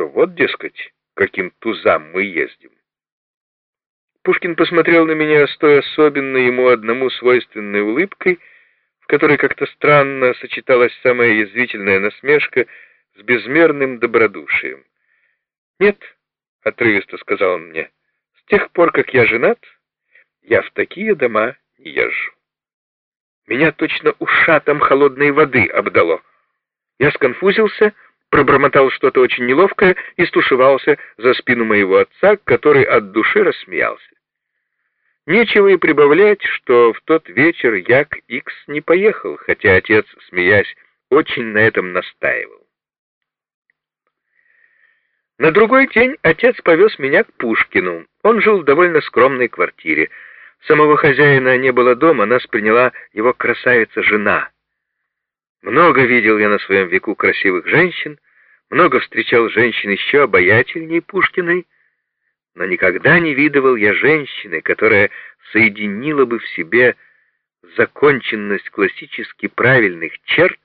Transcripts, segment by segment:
что вот, дескать, каким тузам мы ездим. Пушкин посмотрел на меня с той особенно ему одному свойственной улыбкой, в которой как-то странно сочеталась самая язвительная насмешка с безмерным добродушием. «Нет», — отрывисто сказал он мне, — «с тех пор, как я женат, я в такие дома не езжу». Меня точно ушатом холодной воды обдало. Я сконфузился, пробормотал что-то очень неловкое и стушевался за спину моего отца, который от души рассмеялся. Нечего и прибавлять, что в тот вечер я к Икс не поехал, хотя отец, смеясь, очень на этом настаивал. На другой день отец повез меня к Пушкину. Он жил в довольно скромной квартире. Самого хозяина не было дома, нас приняла его красавица-жена. Много видел я на своем веку красивых женщин, много встречал женщин еще обаятельней Пушкиной, но никогда не видывал я женщины, которая соединила бы в себе законченность классически правильных черт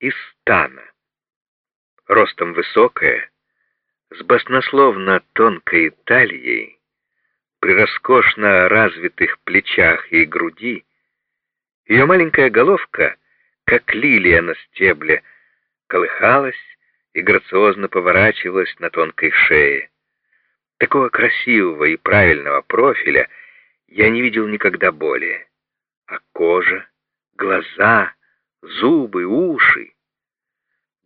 и стана. Ростом высокая, с баснословно тонкой талией, при роскошно развитых плечах и груди, ее маленькая головка, как лилия на стебле, колыхалась и грациозно поворачивалась на тонкой шее. Такого красивого и правильного профиля я не видел никогда более. А кожа, глаза, зубы, уши...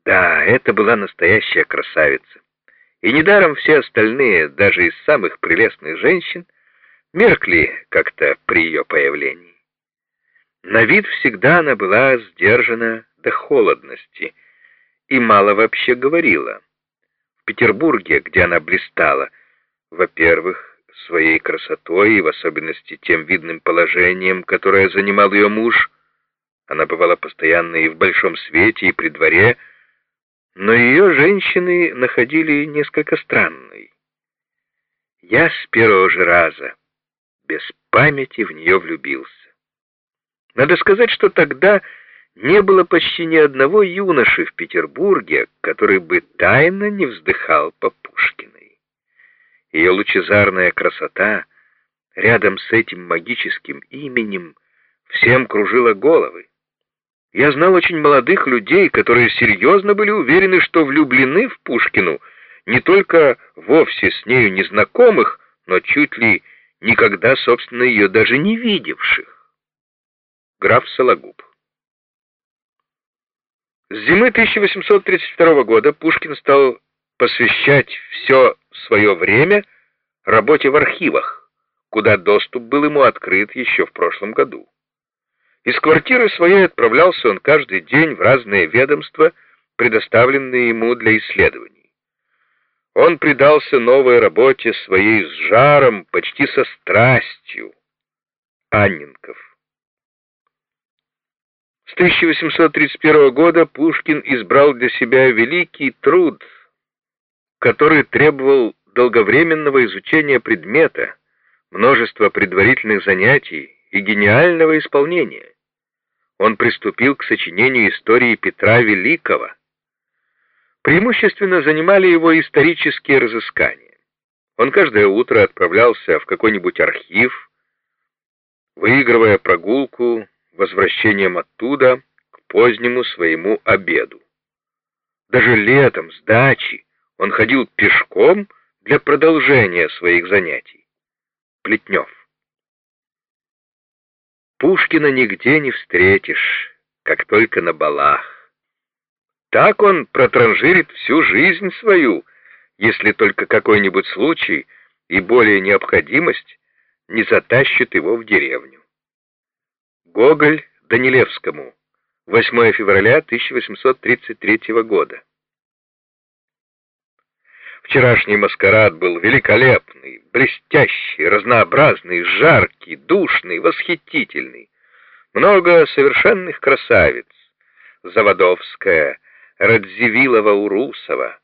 Да, это была настоящая красавица. И недаром все остальные, даже из самых прелестных женщин, меркли как-то при ее появлении. На вид всегда она была сдержана до холодности и мало вообще говорила. В Петербурге, где она блистала, во-первых, своей красотой и в особенности тем видным положением, которое занимал ее муж, она бывала постоянно и в большом свете, и при дворе, но ее женщины находили несколько странной. Я с первого же раза без памяти в нее влюбился. Надо сказать, что тогда не было почти ни одного юноши в Петербурге, который бы тайно не вздыхал по Пушкиной. Ее лучезарная красота рядом с этим магическим именем всем кружила головы. Я знал очень молодых людей, которые серьезно были уверены, что влюблены в Пушкину, не только вовсе с нею незнакомых, но чуть ли никогда, собственно, ее даже не видевших. Граф Сологуб С зимы 1832 года Пушкин стал посвящать все свое время работе в архивах, куда доступ был ему открыт еще в прошлом году. Из квартиры своей отправлялся он каждый день в разные ведомства, предоставленные ему для исследований. Он предался новой работе своей с жаром, почти со страстью. Анненков. С 1831 года Пушкин избрал для себя великий труд, который требовал долговременного изучения предмета, множества предварительных занятий и гениального исполнения он приступил к сочинению истории Петра Великого. Преимущественно занимали его исторические разыскания. Он каждое утро отправлялся в какой-нибудь архив, выигрывая прогулку возвращением оттуда к позднему своему обеду. Даже летом с дачи он ходил пешком для продолжения своих занятий. Плетнев. Пушкина нигде не встретишь, как только на балах. Так он протранжирит всю жизнь свою, если только какой-нибудь случай и более необходимость не затащит его в деревню. Гоголь Данилевскому, 8 февраля 1833 года. Вчерашний маскарад был великолепный, блестящий, разнообразный, жаркий, душный, восхитительный. Много совершенных красавиц. Заводовская, Радзивиллова-Урусова.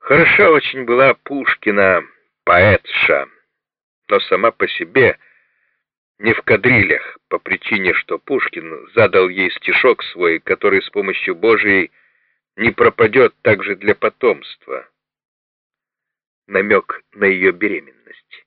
Хороша очень была Пушкина, поэтша, но сама по себе не в кадрилях, по причине, что Пушкин задал ей стишок свой, который с помощью Божией не пропадет также для потомства. Намек на ее беременность.